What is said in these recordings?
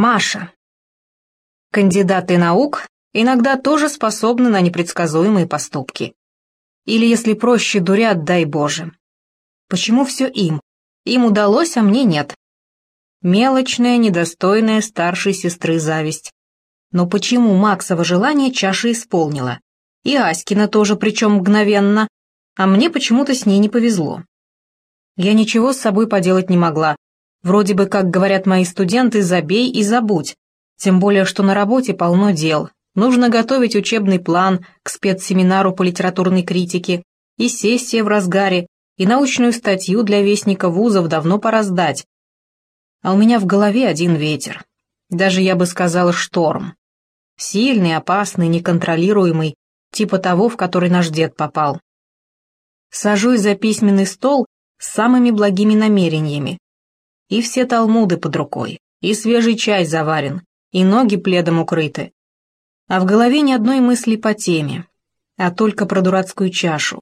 Маша. Кандидаты наук иногда тоже способны на непредсказуемые поступки. Или, если проще, дурят, дай Боже. Почему все им? Им удалось, а мне нет. Мелочная, недостойная старшей сестры зависть. Но почему Максово желание чаша исполнила? И Аськина тоже, причем мгновенно. А мне почему-то с ней не повезло. Я ничего с собой поделать не могла, Вроде бы, как говорят мои студенты, забей и забудь. Тем более, что на работе полно дел. Нужно готовить учебный план к спецсеминару по литературной критике, и сессия в разгаре, и научную статью для вестника вузов давно пора сдать. А у меня в голове один ветер. Даже я бы сказала шторм. Сильный, опасный, неконтролируемый, типа того, в который наш дед попал. Сажусь за письменный стол с самыми благими намерениями, и все талмуды под рукой, и свежий чай заварен, и ноги пледом укрыты. А в голове ни одной мысли по теме, а только про дурацкую чашу.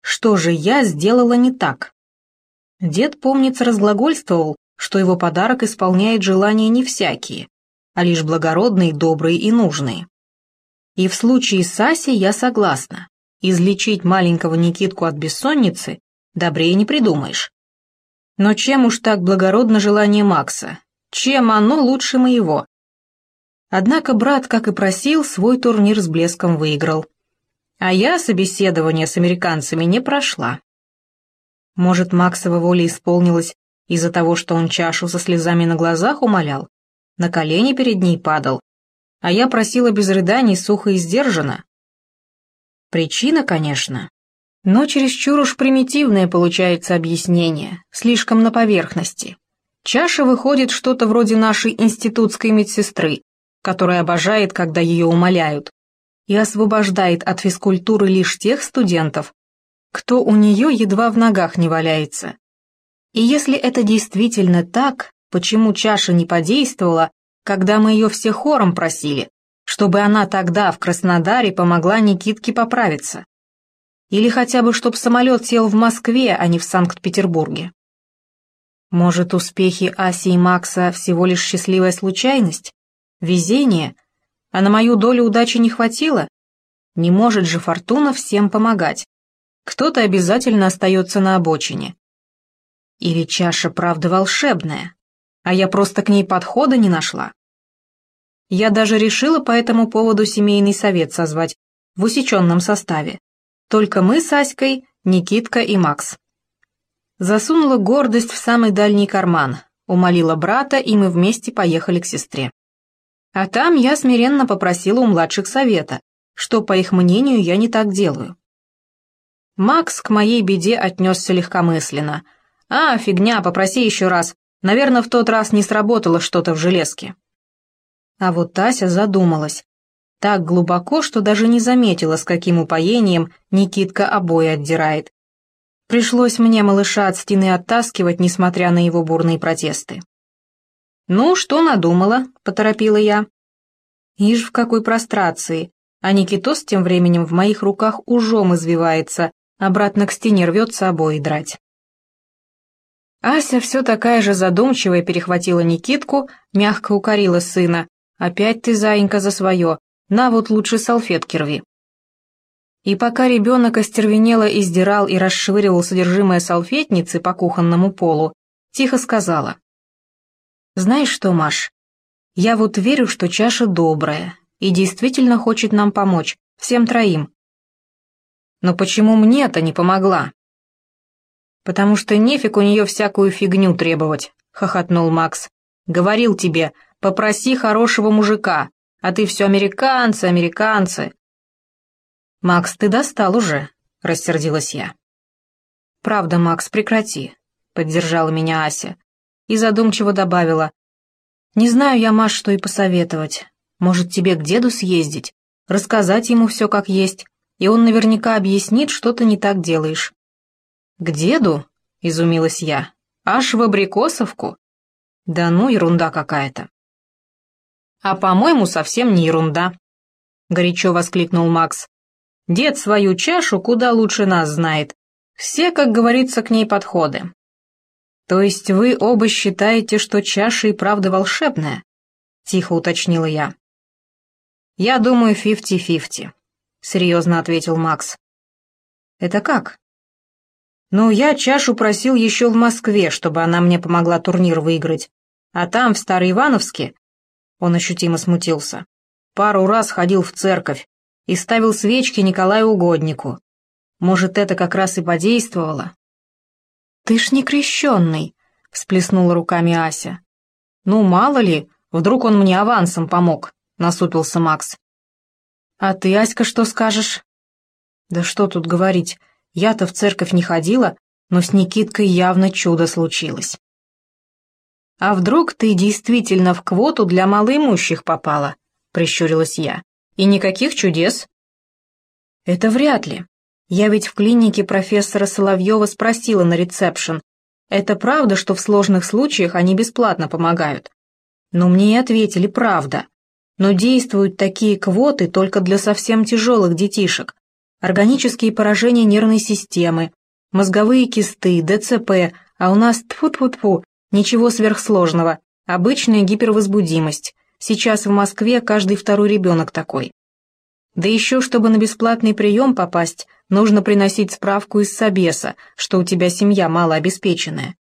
Что же я сделала не так? Дед, помнится, разглагольствовал, что его подарок исполняет желания не всякие, а лишь благородные, добрые и нужные. И в случае с Асей я согласна. Излечить маленького Никитку от бессонницы добрее не придумаешь. Но чем уж так благородно желание Макса? Чем оно лучше моего? Однако брат, как и просил, свой турнир с блеском выиграл. А я собеседование с американцами не прошла. Может, Максова воля исполнилась из-за того, что он чашу со слезами на глазах умолял, на колени перед ней падал, а я просила без рыданий сухо и сдержанно? Причина, конечно, но чересчур уж примитивное получается объяснение, слишком на поверхности. Чаша выходит что-то вроде нашей институтской медсестры, которая обожает, когда ее умоляют, и освобождает от физкультуры лишь тех студентов, кто у нее едва в ногах не валяется. И если это действительно так, почему чаша не подействовала, когда мы ее все хором просили, чтобы она тогда в Краснодаре помогла Никитке поправиться? Или хотя бы, чтоб самолет сел в Москве, а не в Санкт-Петербурге. Может, успехи Аси и Макса всего лишь счастливая случайность? Везение? А на мою долю удачи не хватило? Не может же фортуна всем помогать. Кто-то обязательно остается на обочине. Или чаша правда волшебная, а я просто к ней подхода не нашла. Я даже решила по этому поводу семейный совет созвать в усеченном составе. Только мы с Аськой, Никитка и Макс. Засунула гордость в самый дальний карман, умолила брата, и мы вместе поехали к сестре. А там я смиренно попросила у младших совета, что, по их мнению, я не так делаю. Макс к моей беде отнесся легкомысленно. «А, фигня, попроси еще раз. Наверное, в тот раз не сработало что-то в железке». А вот Тася задумалась, так глубоко, что даже не заметила, с каким упоением Никитка обои отдирает. Пришлось мне малыша от стены оттаскивать, несмотря на его бурные протесты. «Ну, что надумала?» — поторопила я. Ишь, в какой прострации, а Никитос тем временем в моих руках ужом извивается, обратно к стене рвется обои драть. Ася все такая же задумчивая перехватила Никитку, мягко укорила сына. «Опять ты, заинька, за свое, на вот лучше салфетки рви. И пока ребенок остервенело издирал и расшвыривал содержимое салфетницы по кухонному полу, тихо сказала. «Знаешь что, Маш, я вот верю, что чаша добрая и действительно хочет нам помочь, всем троим. Но почему мне-то не помогла?» «Потому что нефиг у нее всякую фигню требовать», — хохотнул Макс. «Говорил тебе, попроси хорошего мужика, а ты все американцы, американцы. Макс, ты достал уже, рассердилась я. Правда, Макс, прекрати, поддержала меня Ася и задумчиво добавила. Не знаю я, Маш, что и посоветовать. Может, тебе к деду съездить, рассказать ему все как есть, и он наверняка объяснит, что ты не так делаешь. К деду? Изумилась я. Аж в Абрикосовку? Да ну, ерунда какая-то. «А, по-моему, совсем не ерунда», — горячо воскликнул Макс. «Дед свою чашу куда лучше нас знает. Все, как говорится, к ней подходы». «То есть вы оба считаете, что чаша и правда волшебная?» — тихо уточнила я. «Я думаю, фифти-фифти», — серьезно ответил Макс. «Это как?» «Ну, я чашу просил еще в Москве, чтобы она мне помогла турнир выиграть. А там, в Староивановске...» Он ощутимо смутился. «Пару раз ходил в церковь и ставил свечки Николаю Угоднику. Может, это как раз и подействовало?» «Ты ж не крещенный», — всплеснула руками Ася. «Ну, мало ли, вдруг он мне авансом помог», — насупился Макс. «А ты, Аська, что скажешь?» «Да что тут говорить, я-то в церковь не ходила, но с Никиткой явно чудо случилось». «А вдруг ты действительно в квоту для малоимущих попала?» — прищурилась я. «И никаких чудес?» «Это вряд ли. Я ведь в клинике профессора Соловьева спросила на ресепшн, это правда, что в сложных случаях они бесплатно помогают? Но мне и ответили, правда. Но действуют такие квоты только для совсем тяжелых детишек. Органические поражения нервной системы, мозговые кисты, ДЦП, а у нас тфу-тфу-тфу, ничего сверхсложного, обычная гипервозбудимость. Сейчас в Москве каждый второй ребенок такой. Да еще, чтобы на бесплатный прием попасть, нужно приносить справку из Собеса, что у тебя семья малообеспеченная.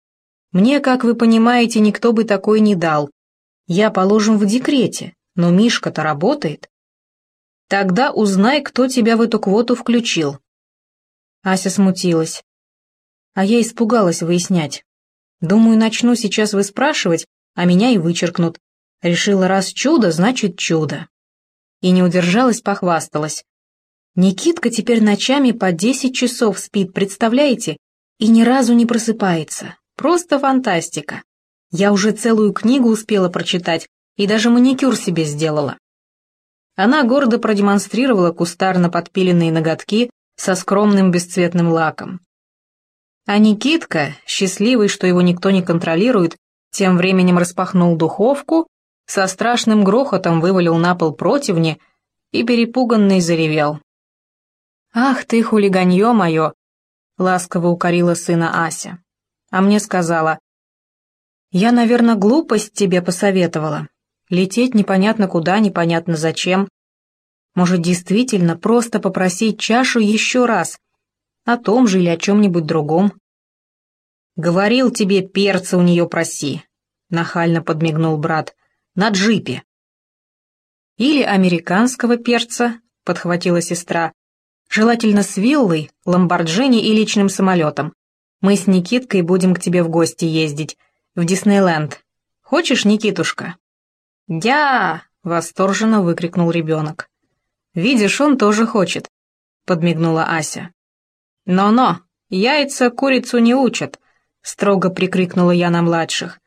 Мне, как вы понимаете, никто бы такой не дал. Я, положим, в декрете, но Мишка-то работает. Тогда узнай, кто тебя в эту квоту включил. Ася смутилась. А я испугалась выяснять. Думаю, начну сейчас выспрашивать, а меня и вычеркнут. Решила, раз чудо, значит чудо и не удержалась, похвасталась. Никитка теперь ночами по десять часов спит, представляете? И ни разу не просыпается. Просто фантастика. Я уже целую книгу успела прочитать и даже маникюр себе сделала. Она гордо продемонстрировала кустарно подпиленные ноготки со скромным бесцветным лаком. А Никитка, счастливый, что его никто не контролирует, тем временем распахнул духовку со страшным грохотом вывалил на пол противни и перепуганный заревел. «Ах ты, хулиганье мое!» — ласково укорила сына Ася. А мне сказала, «Я, наверное, глупость тебе посоветовала. Лететь непонятно куда, непонятно зачем. Может, действительно просто попросить чашу еще раз, о том же или о чем-нибудь другом?» «Говорил тебе, перца у нее проси», — нахально подмигнул брат на джипе. Или американского перца, подхватила сестра, желательно с виллой, ламборджини и личным самолетом. Мы с Никиткой будем к тебе в гости ездить, в Диснейленд. Хочешь, Никитушка?» «Я!» — восторженно выкрикнул ребенок. «Видишь, он тоже хочет», — подмигнула Ася. «Но-но, яйца курицу не учат», — строго прикрикнула я на младших.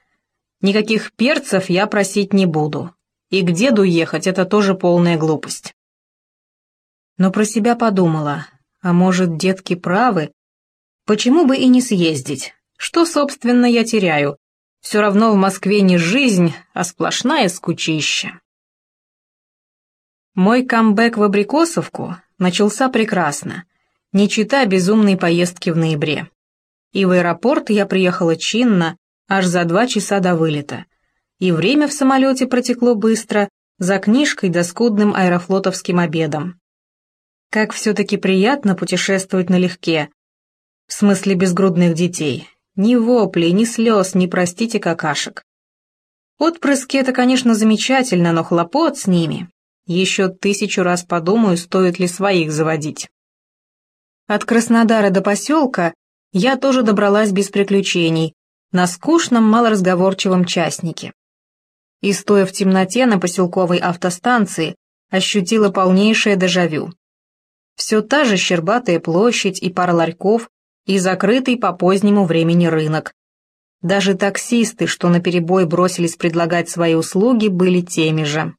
Никаких перцев я просить не буду. И к деду ехать — это тоже полная глупость. Но про себя подумала, а может, детки правы? Почему бы и не съездить? Что, собственно, я теряю? Все равно в Москве не жизнь, а сплошная скучища. Мой камбэк в Абрикосовку начался прекрасно, не чита безумной поездки в ноябре. И в аэропорт я приехала чинно, аж за два часа до вылета. И время в самолете протекло быстро, за книжкой да скудным аэрофлотовским обедом. Как все-таки приятно путешествовать налегке. В смысле безгрудных детей. Ни воплей, ни слез, ни простите какашек. Отпрыски — это, конечно, замечательно, но хлопот с ними. Еще тысячу раз подумаю, стоит ли своих заводить. От Краснодара до поселка я тоже добралась без приключений, на скучном, малоразговорчивом частнике. И, стоя в темноте на поселковой автостанции, ощутила полнейшее дежавю. Все та же щербатая площадь и пара ларьков, и закрытый по позднему времени рынок. Даже таксисты, что наперебой бросились предлагать свои услуги, были теми же.